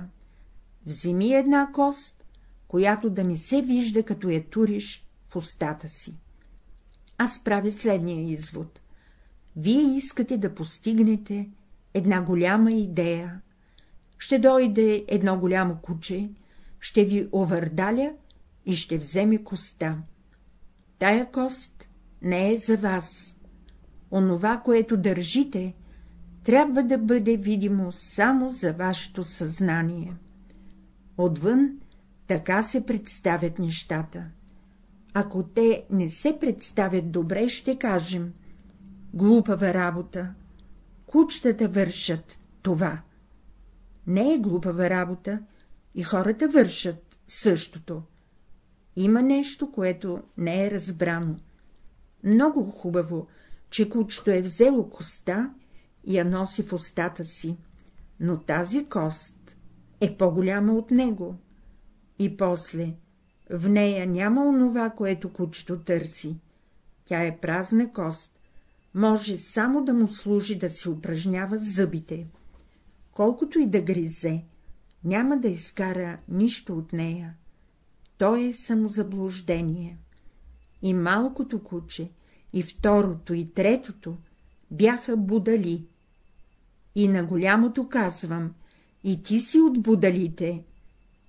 Вземи една кост, която да не се вижда, като я туриш в устата си. Аз правя следния извод. Вие искате да постигнете една голяма идея. Ще дойде едно голямо куче, ще ви овърдаля и ще вземе коста. Тая кост не е за вас. Онова, което държите, трябва да бъде видимо само за вашето съзнание. Отвън така се представят нещата. Ако те не се представят добре, ще кажем — глупава работа, кучетата вършат това. Не е глупава работа, и хората вършат същото. Има нещо, което не е разбрано. Много хубаво, че кучето е взело коста и я носи в устата си, но тази кост е по-голяма от него. И после, в нея няма онова, което кучето търси. Тя е празна кост, може само да му служи да си упражнява зъбите. Колкото и да гризе, няма да изкара нищо от нея. То е самозаблуждение. И малкото куче, и второто, и третото бяха будали. И на голямото казвам, и ти си от будалите.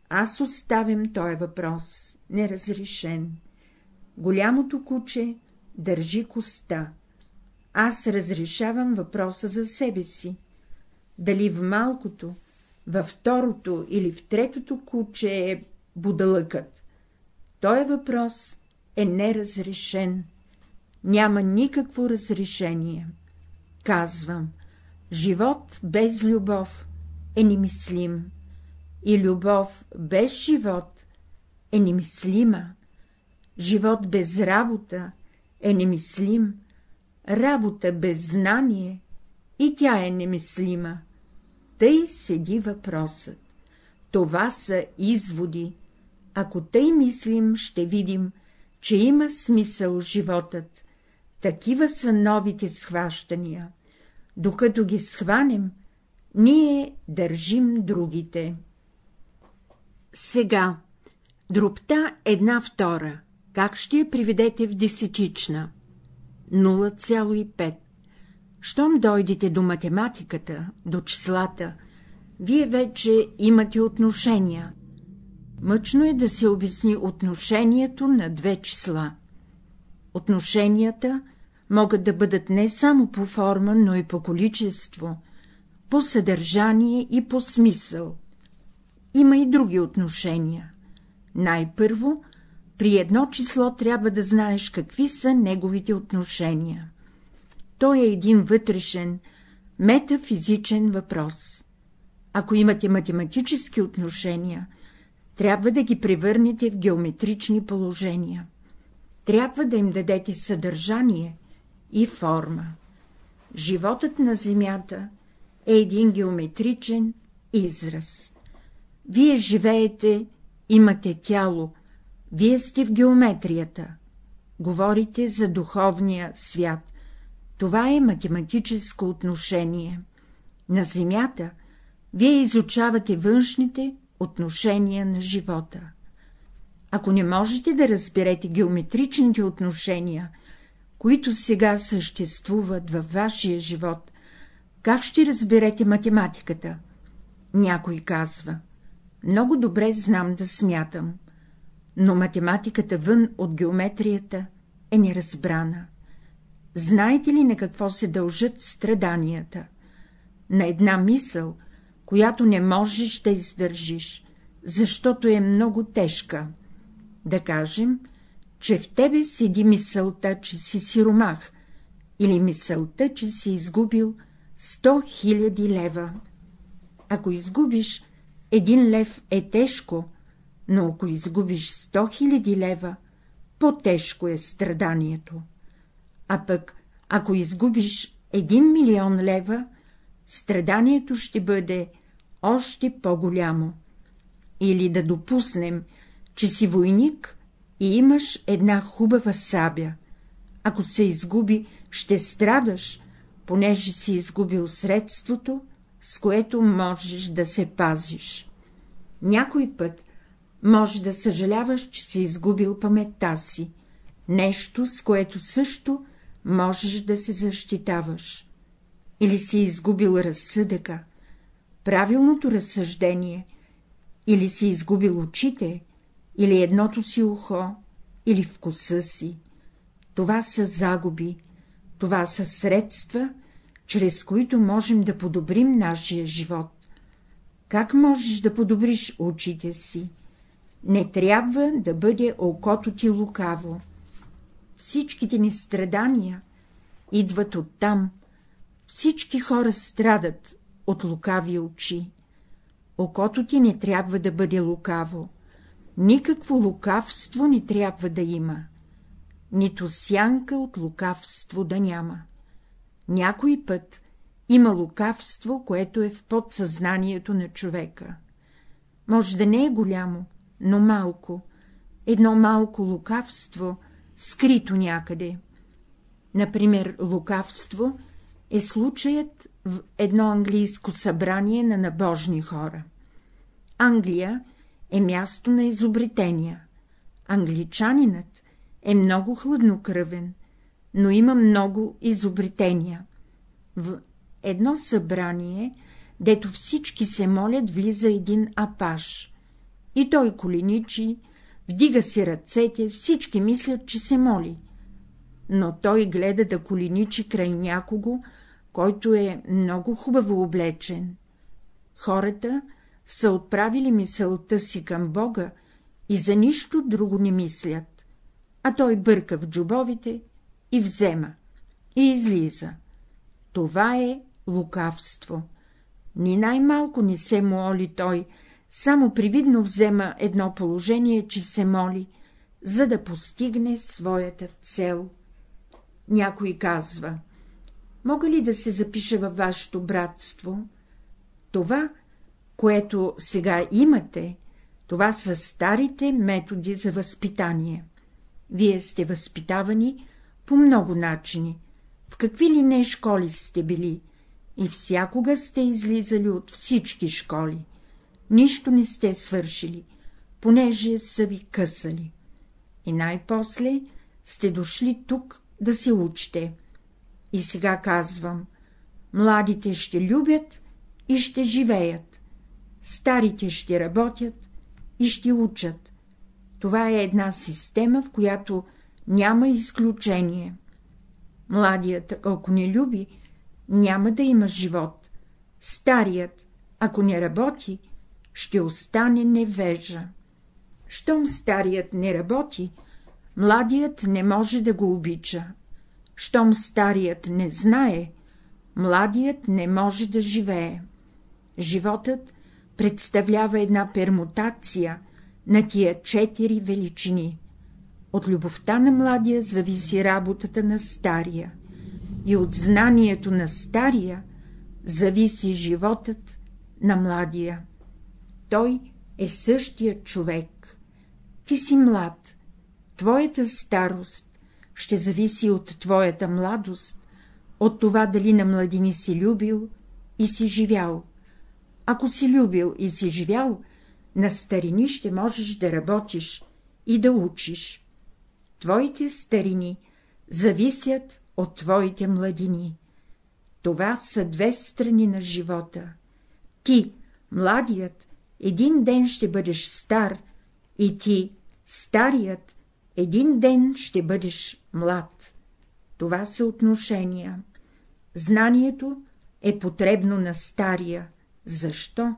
Аз оставям този въпрос, неразрешен. Голямото куче държи коста. Аз разрешавам въпроса за себе си. Дали в малкото, във второто или в третото куче е будалъкът. Той въпрос е неразрешен. Няма никакво разрешение. Казвам, живот без любов е немислим, и любов без живот е немислима. Живот без работа е немислим, работа без знание и тя е немислима. Тъй седи въпросът. Това са изводи. Ако тъй мислим, ще видим, че има смисъл животът. Такива са новите схващания. Докато ги схванем, ние държим другите. Сега, дробта една втора, как ще я приведете в десетична? 0,5 щом дойдете до математиката, до числата, вие вече имате отношения. Мъчно е да се обясни отношението на две числа. Отношенията могат да бъдат не само по форма, но и по количество, по съдържание и по смисъл. Има и други отношения. Най-първо при едно число трябва да знаеш какви са неговите отношения. Той е един вътрешен, метафизичен въпрос. Ако имате математически отношения, трябва да ги превърнете в геометрични положения. Трябва да им дадете съдържание и форма. Животът на Земята е един геометричен израз. Вие живеете, имате тяло, вие сте в геометрията. Говорите за духовния свят. Това е математическо отношение. На Земята вие изучавате външните отношения на живота. Ако не можете да разберете геометричните отношения, които сега съществуват във вашия живот, как ще разберете математиката? Някой казва. Много добре знам да смятам, но математиката вън от геометрията е неразбрана. Знаете ли на какво се дължат страданията? На една мисъл, която не можеш да издържиш, защото е много тежка. Да кажем, че в тебе седи мисълта, че си сиромах, или мисълта, че си изгубил 100 000 лева. Ако изгубиш един лев е тежко, но ако изгубиш 100 000 лева, по-тежко е страданието. А пък, ако изгубиш 1 милион лева, страданието ще бъде още по-голямо. Или да допуснем, че си войник и имаш една хубава сабя. Ако се изгуби, ще страдаш, понеже си изгубил средството, с което можеш да се пазиш. Някой път може да съжаляваш, че си изгубил паметта си, нещо, с което също можеш да се защитаваш. Или си изгубил разсъдъка, правилното разсъждение, или си изгубил очите, или едното си ухо, или вкуса си. Това са загуби, това са средства, чрез които можем да подобрим нашия живот. Как можеш да подобриш очите си? Не трябва да бъде окото ти лукаво. Всичките ни страдания идват оттам. Всички хора страдат от лукави очи. Окото ти не трябва да бъде лукаво. Никакво лукавство не трябва да има. Нито сянка от лукавство да няма. Някой път има лукавство, което е в подсъзнанието на човека. Може да не е голямо, но малко, едно малко лукавство, скрито някъде. Например, лукавство е случаят в едно английско събрание на набожни хора. Англия е място на изобретения. Англичанинът е много хладнокръвен, но има много изобретения. В едно събрание, дето всички се молят, влиза един апаш. И той коленичи, вдига си ръцете, всички мислят, че се моли. Но той гледа да коленичи край някого, който е много хубаво облечен. Хората са отправили мисълта си към Бога и за нищо друго не мислят, а той бърка в джобовите и взема, и излиза. Това е лукавство. Ни най-малко не се моли той, само привидно взема едно положение, че се моли, за да постигне своята цел. Някой казва, мога ли да се запиша във вашето братство? Това, което сега имате, това са старите методи за възпитание. Вие сте възпитавани по много начини, в какви ли не школи сте били, и всякога сте излизали от всички школи. Нищо не сте свършили, понеже са ви късали. И най-после сте дошли тук да се учите. И сега казвам, младите ще любят и ще живеят, старите ще работят и ще учат. Това е една система, в която няма изключение. Младият, ако не люби, няма да има живот. Старият, ако не работи, ще остане невежа. Щом старият не работи, младият не може да го обича. Щом старият не знае, младият не може да живее. Животът представлява една пермутация на тия четири величини. От любовта на младия зависи работата на стария, и от знанието на стария зависи животът на младия. Той е същия човек. Ти си млад, твоята старост ще зависи от твоята младост, от това дали на младини си любил и си живял. Ако си любил и си живял, на старини ще можеш да работиш и да учиш. Твоите старини зависят от твоите младини. Това са две страни на живота. Ти, младият, един ден ще бъдеш стар, и ти, старият, един ден ще бъдеш млад. Това са отношения. Знанието е потребно на стария. Защо?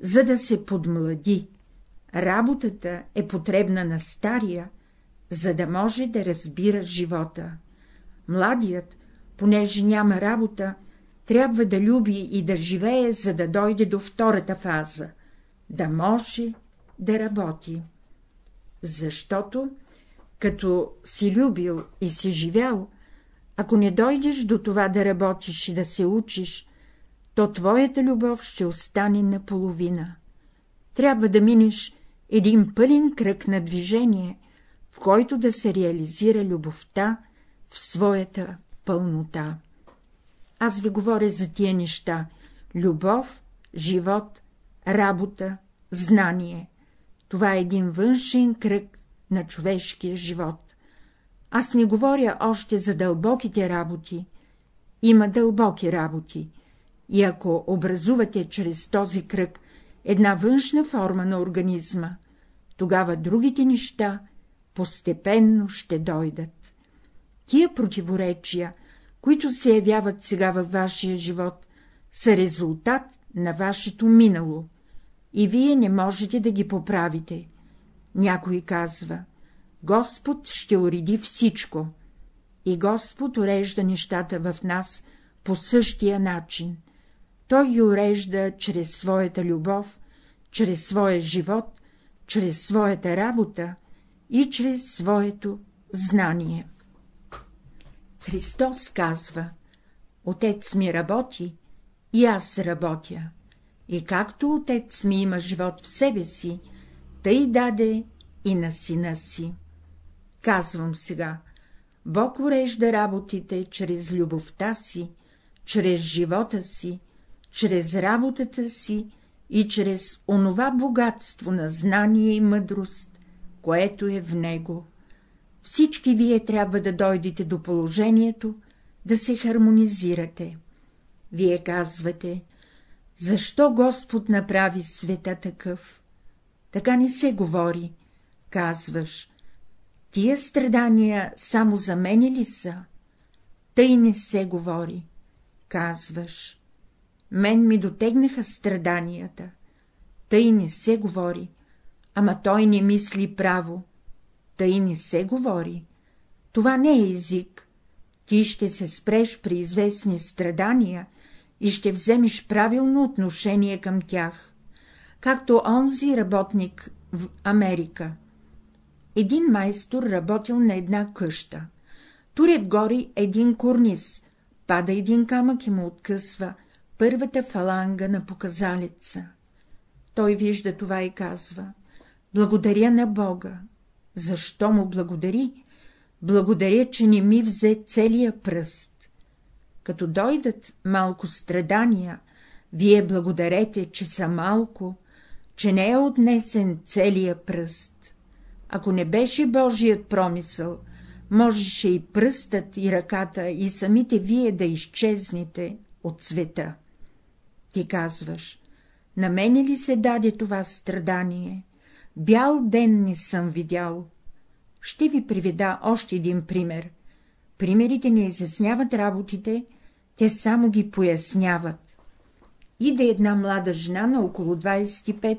За да се подмлади. Работата е потребна на стария, за да може да разбира живота. Младият, понеже няма работа, трябва да люби и да живее, за да дойде до втората фаза — да може да работи. Защото, като си любил и си живял, ако не дойдеш до това да работиш и да се учиш, то твоята любов ще остане наполовина. Трябва да минеш един пълен кръг на движение, в който да се реализира любовта в своята пълнота. Аз ви говоря за тия неща — любов, живот, работа, знание. Това е един външен кръг на човешкия живот. Аз не говоря още за дълбоките работи. Има дълбоки работи, и ако образувате чрез този кръг една външна форма на организма, тогава другите неща постепенно ще дойдат. Тия противоречия, които се явяват сега във вашия живот, са резултат на вашето минало, и вие не можете да ги поправите. Някой казва, Господ ще уреди всичко, и Господ урежда нещата в нас по същия начин. Той ги урежда чрез своята любов, чрез своя живот, чрез своята работа и чрез своето знание. Христос казва — Отец ми работи, и аз работя, и както Отец ми има живот в себе си, тъй даде и на сина си. Казвам сега, Бог урежда работите чрез любовта си, чрез живота си, чрез работата си и чрез онова богатство на знание и мъдрост, което е в него. Всички вие трябва да дойдете до положението, да се хармонизирате. Вие казвате, защо Господ направи света такъв? Така не се говори, казваш. Тия страдания само за мене ли са? Тъй не се говори, казваш. Мен ми дотегнаха страданията. Тъй не се говори, ама той не мисли право. Тъй не се говори. Това не е език. Ти ще се спреш при известни страдания и ще вземеш правилно отношение към тях, както онзи работник в Америка. Един майстор работил на една къща. Турят гори един корниз, пада един камък и му откъсва първата фаланга на показалеца. Той вижда това и казва — благодаря на Бога. Защо му благодари? Благодаря, че не ми взе целия пръст. Като дойдат малко страдания, вие благодарете, че са малко, че не е отнесен целия пръст. Ако не беше Божият промисъл, можеше и пръстът, и ръката, и самите вие да изчезнете от света. Ти казваш, на мене ли се даде това страдание? Бял ден не съм видял. Ще ви приведа още един пример. Примерите не изясняват работите, те само ги поясняват. Иде една млада жена на около 25,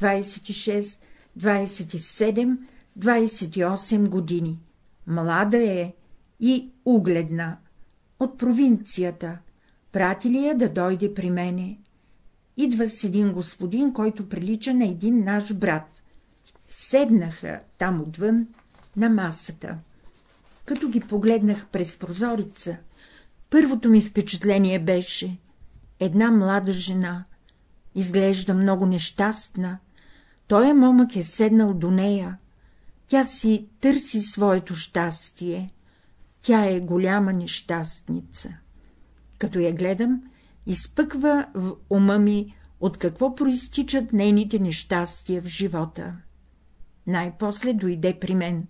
26, 27-28 години. Млада е и угледна. От провинцията. Прати ли я да дойде при мене? Идва с един господин, който прилича на един наш брат. Седнаха там отвън на масата. Като ги погледнах през прозорица, първото ми впечатление беше една млада жена, изглежда много нещастна, той е момък е седнал до нея, тя си търси своето щастие, тя е голяма нещастница. Като я гледам, изпъква в ума ми, от какво проистичат нейните нещастия в живота. Най-после дойде при мен,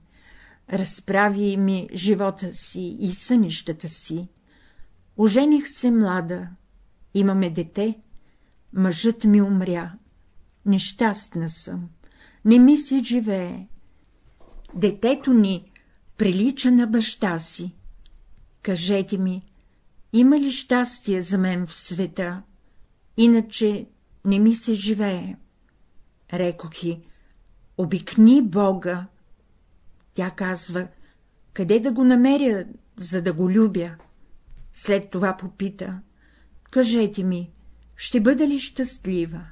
разправи ми живота си и сънищата си. Ожених се млада, имаме дете, мъжът ми умря, нещастна съм, не ми се живее. Детето ни прилича на баща си. Кажете ми, има ли щастие за мен в света, иначе не ми се живее? Рекох и, обикни Бога. Тя казва, къде да го намеря, за да го любя? След това попита, кажете ми, ще бъда ли щастлива?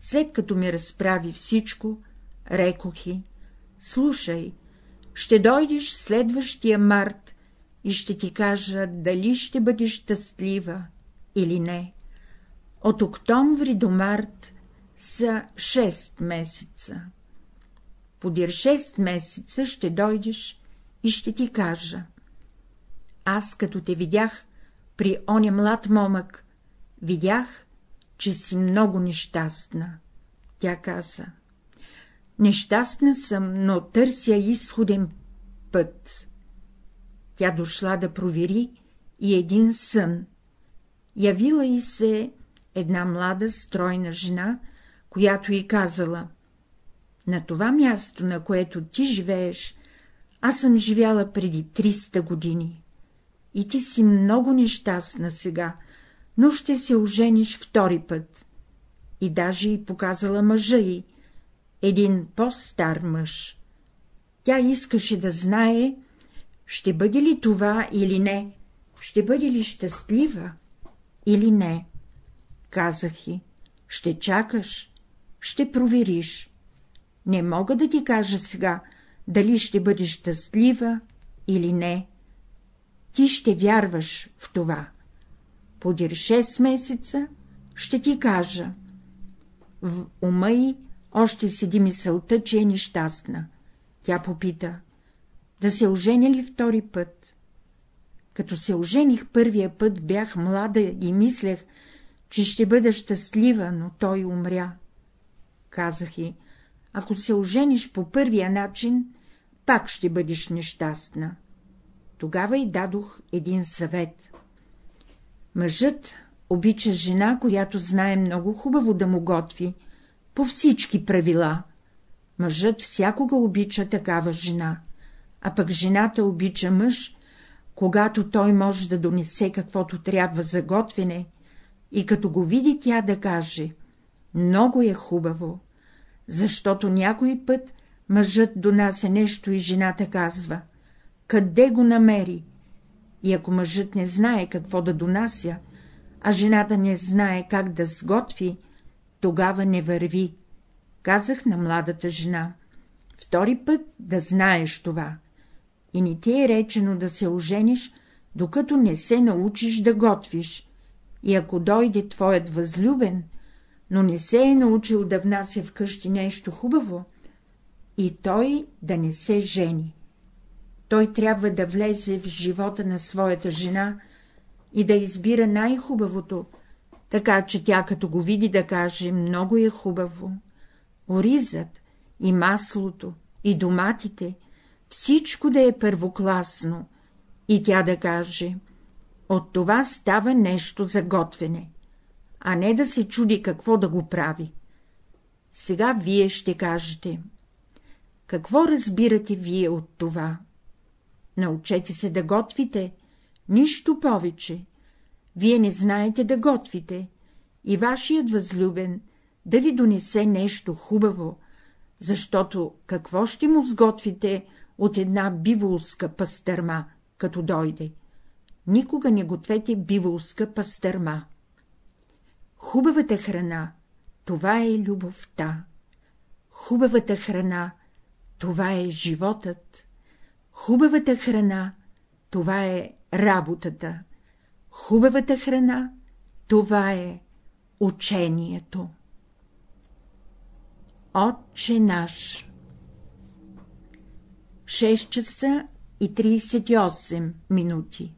След като ми разправи всичко, рекох и, слушай, ще дойдеш следващия март и ще ти кажа, дали ще бъдеш щастлива или не. От октомври до март са 6 месеца. Подир 6 месеца ще дойдеш и ще ти кажа. Аз, като те видях при оня млад момък, видях, че си много нещастна. Тя каза. Нещастна съм, но търся изходен път. Тя дошла да провери и един сън. Явила и се една млада, стройна жена, която й казала — на това място, на което ти живееш, аз съм живяла преди 300 години. И ти си много нещастна сега, но ще се ожениш втори път. И даже й показала мъжа й, един по-стар мъж. Тя искаше да знае, ще бъде ли това или не, ще бъде ли щастлива или не. Казах и, ще чакаш, ще провериш. Не мога да ти кажа сега, дали ще бъдеш щастлива или не. Ти ще вярваш в това. Подир 6 месеца ще ти кажа. В ума й още седи мисълта, че е нещастна. Тя попита — да се оженя ли втори път? Като се ожених първия път, бях млада и мислех, че ще бъда щастлива, но той умря. Казах и, ако се ожениш по първия начин, пак ще бъдеш нещастна. Тогава и дадох един съвет. Мъжът обича жена, която знае много хубаво да му готви, по всички правила. Мъжът всякога обича такава жена, а пък жената обича мъж, когато той може да донесе каквото трябва за готвене, и като го види тя да каже — много е хубаво, защото някой път мъжът донася нещо и жената казва — къде го намери? И ако мъжът не знае какво да донася, а жената не знае как да сготви, тогава не върви. Казах на младата жена. Втори път да знаеш това. И не ти е речено да се ожениш, докато не се научиш да готвиш. И ако дойде твоят възлюбен, но не се е научил да внася вкъщи нещо хубаво, и той да не се жени. Той трябва да влезе в живота на своята жена и да избира най-хубавото, така че тя като го види да каже, много е хубаво. Оризът и маслото и доматите, всичко да е първокласно, и тя да каже, от това става нещо за готвене, а не да се чуди какво да го прави. Сега вие ще кажете. Какво разбирате вие от това? Научете се да готвите, нищо повече. Вие не знаете да готвите, и вашият възлюбен да ви донесе нещо хубаво, защото какво ще му сготвите от една биволска пастърма, като дойде? Никога не гответе биволска пастърма. Хубавата храна — това е любовта. Хубавата храна — това е животът. Хубавата храна — това е работата. Хубавата храна — това е учението. Отче наш 6 часа и 38 минути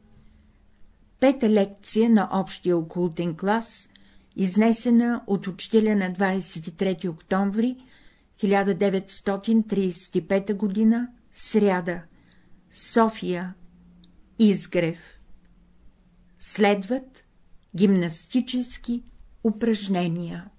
Пета лекция на общия окултен клас, изнесена от учителя на 23 октомври 1935 г. сряда, София, Изгрев. Следват гимнастически упражнения.